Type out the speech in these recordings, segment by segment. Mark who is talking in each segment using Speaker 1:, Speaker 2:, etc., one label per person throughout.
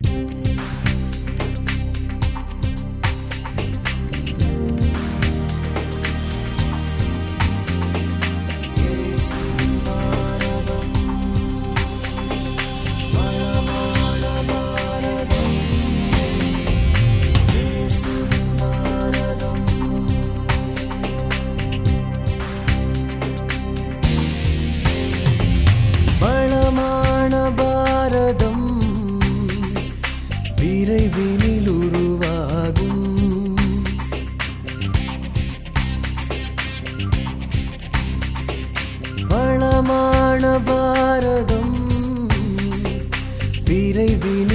Speaker 1: வளமான விரைவினில் உருவாகும். வளமான பாரதம் விரைவில்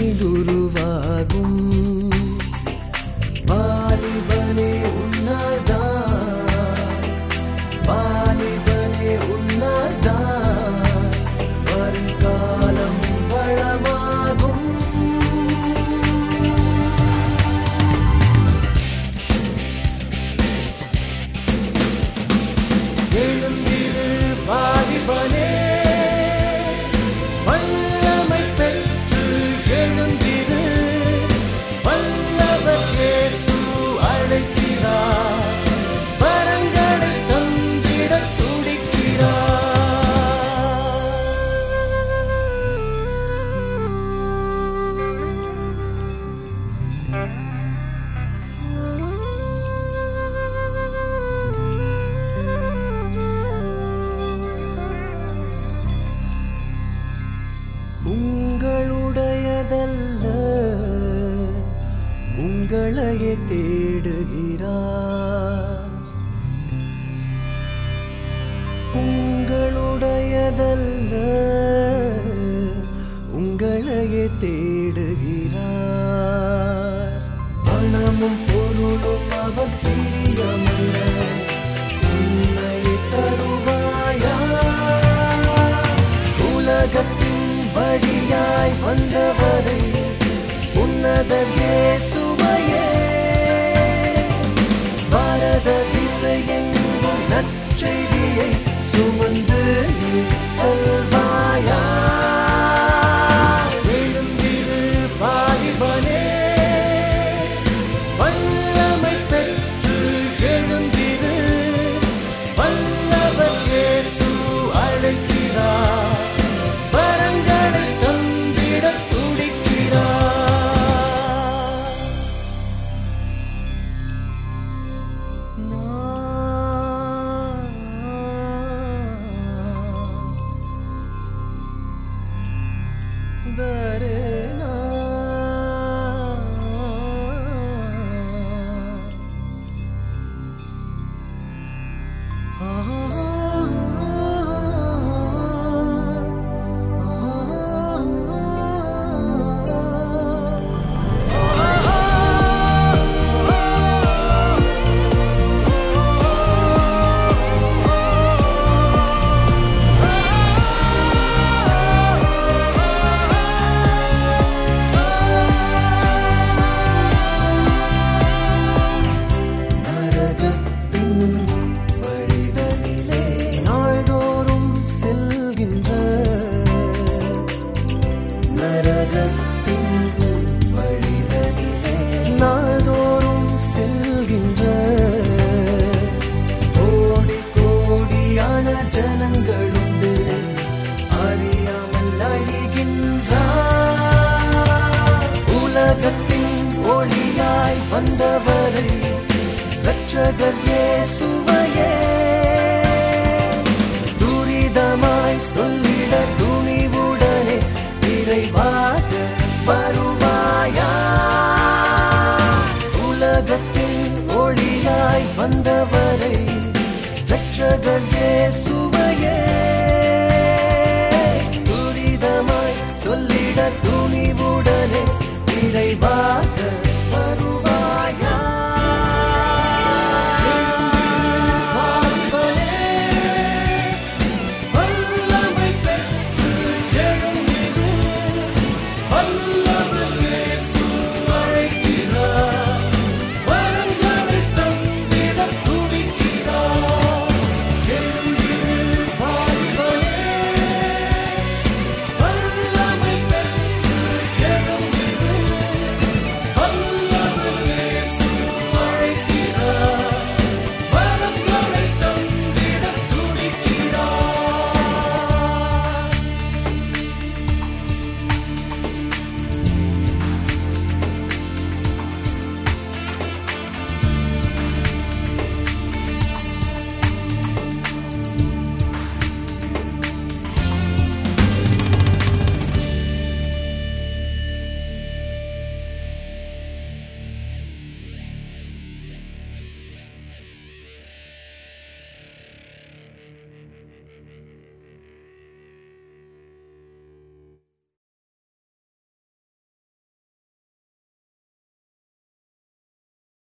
Speaker 1: உங்களையே தேடுகிறார். உங்களுடையதல்ல உங்களையே தேடுகிறார். பணமும் பொருளும் அவர் பிரியமல்ல உன்னை தருவாயா? உலகத்தின் வழியாய் வந்தவரை உன்னத இயேசுவையே நற்செய்தியை சுமந்து வந்தவரை ரட்சகர் இயேசுவையே. துரிதமாய் சொல்லிட துணிவுடனே விரைவாக வருவாயா? உலகத்தில் ஒளியாய் வந்தவரை ரட்சகர் இயேசு